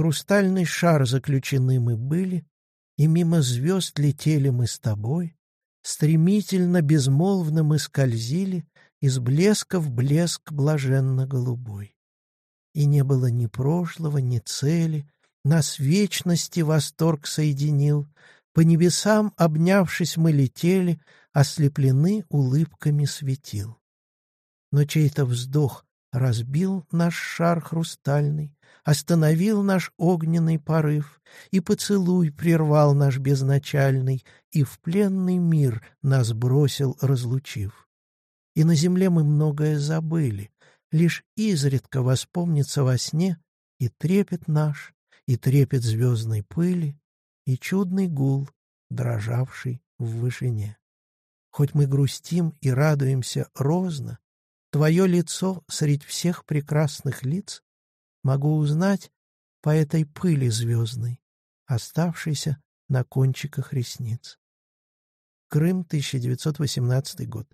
хрустальный шар заключены мы были, И мимо звезд летели мы с тобой, Стремительно, безмолвно мы скользили Из блеска в блеск блаженно-голубой. И не было ни прошлого, ни цели, Нас вечности восторг соединил, По небесам, обнявшись, мы летели, Ослеплены улыбками светил. Но чей-то вздох разбил наш шар хрустальный, Остановил наш огненный порыв, И поцелуй прервал наш безначальный, И в пленный мир нас бросил, разлучив. И на земле мы многое забыли, Лишь изредка воспомнится во сне И трепет наш, и трепет звездной пыли, И чудный гул, дрожавший в вышине. Хоть мы грустим и радуемся розно, Твое лицо средь всех прекрасных лиц могу узнать по этой пыли звездной, оставшейся на кончиках ресниц. Крым, 1918 год.